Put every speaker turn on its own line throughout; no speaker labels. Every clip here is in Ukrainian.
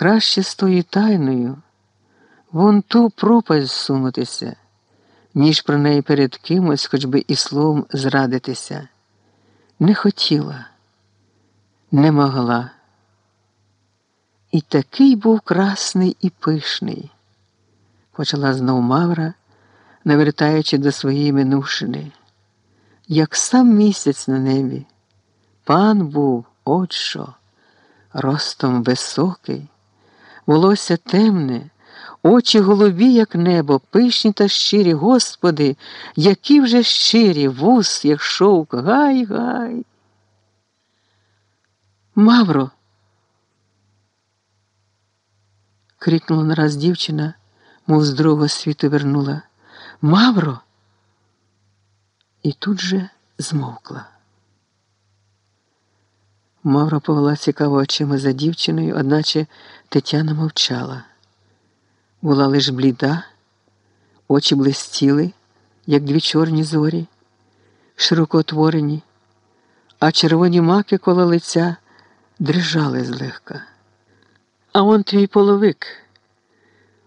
Краще з тою тайною вон ту пропасть сунутися, ніж про неї перед кимось, хоч би і словом зрадитися. Не хотіла, не могла. І такий був красний і пишний, почала знов Мавра, навертаючи до своєї минувшини, як сам місяць на небі. Пан був, от що, ростом високий, волосся темне, очі голубі, як небо, пишні та щирі, Господи, які вже щирі, вус, як шовк, гай, гай. Мавро. крикнула нараз дівчина, мов з другого світу вернула. Мавро. І тут же змовкла. Мавра повела цікаво очима за дівчиною, одначе Тетяна мовчала. Була лиш бліда, очі блистіли, як дві чорні зорі, широко отворені, а червоні маки коло лиця дрижали злегка. А он твій половик,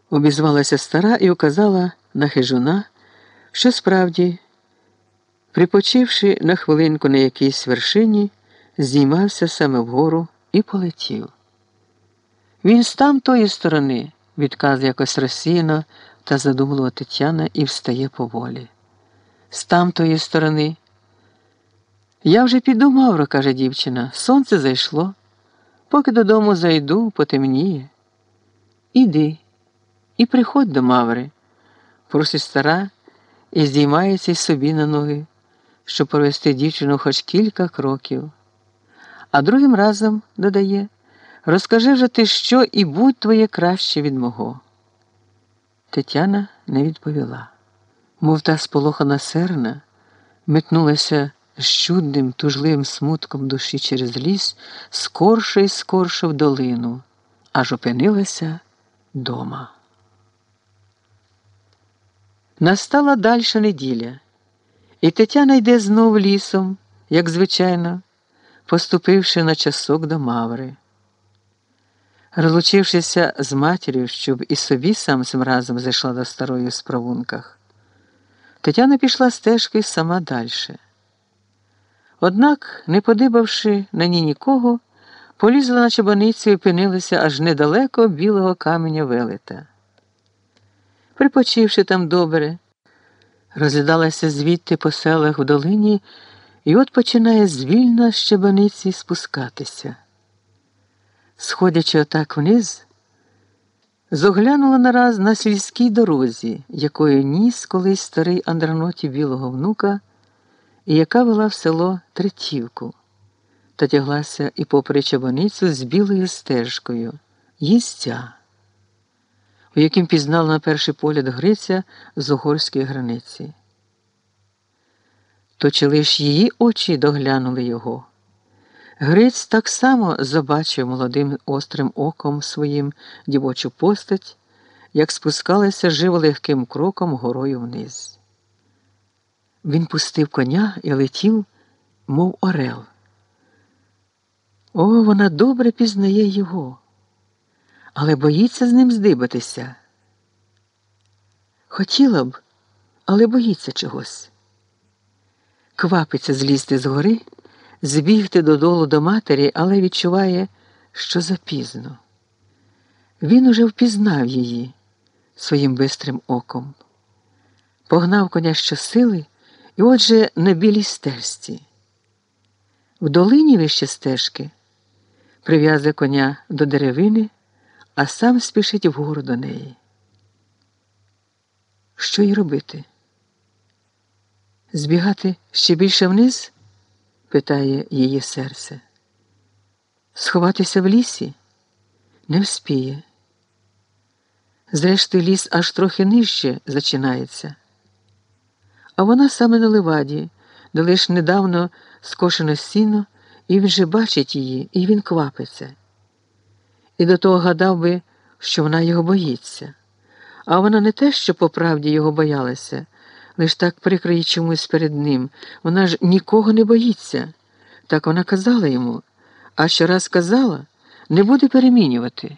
обізвалася стара і указала на хижуна, що справді, припочивши на хвилинку на якійсь вершині, здіймався саме вгору і полетів. Він з там тої сторони, відказує якось розсіяно та задумливо Тетяна і встає поволі. З там тої сторони. Я вже піду, Мавро, каже дівчина, сонце зайшло. Поки додому зайду, потемніє. Іди і приходь до Маври, просить стара і здіймається й собі на ноги, щоб провести дівчину хоч кілька кроків. А другим разом додає розкажи вже ти що і будь твоє краще від мого. Тетяна не відповіла, мов та сполохана серна, метнулася з чудним, тужливим смутком душі через ліс, скорше й скорше в долину, аж опинилася дома. Настала дальша неділя, і Тетяна йде знов лісом, як звичайно поступивши на часок до Маври. Розлучившися з матір'ю, щоб і собі сам цим разом зайшла до старої в справунках, Тетяна пішла стежки сама далі. Однак, не подибавши на ній нікого, полізла на чабаницю і опинилася аж недалеко білого каменя велета. Припочивши там добре, розглядалася звідти по селах в долині. І от починає звільно з щебаниці спускатися. Сходячи отак вниз, зоглянула нараз на сільській дорозі, якою ніс колись старий Андраноті білого внука, і яка вела в село Третівку, та тяглася і попри чабаницю з білою стежкою, їстя, у яким пізнала на перший погляд Гриця з угорської границі то чи лиш її очі доглянули його. Гриць так само забачив молодим острим оком своїм дівочу постать, як спускалася живо легким кроком горою вниз. Він пустив коня і летів, мов орел. О, вона добре пізнає його, але боїться з ним здибатися. Хотіла б, але боїться чогось квапиться злізти з гори, збігти додолу до матері, але відчуває, що запізно. Він уже впізнав її своїм бистрим оком, погнав коня щосили і отже на білій стежці. В долині вище стежки прив'язує коня до деревини, а сам спішить вгору до неї. Що й робити? Збігати ще більше вниз? питає її серце. Сховатися в лісі не вспіє. Зрештою, ліс аж трохи нижче зачинається. А вона саме на леваді, де лиш недавно скошено сіно, і він же бачить її, і він квапиться. І до того гадав би, що вона його боїться. А вона не те, що по правді його боялася лиш так прикриє чомусь перед ним. Вона ж нікого не боїться. Так вона казала йому, а що раз казала, не буде перемінювати.